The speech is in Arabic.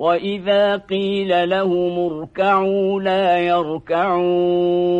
وإذا قيل لهم اركعوا لا يركعون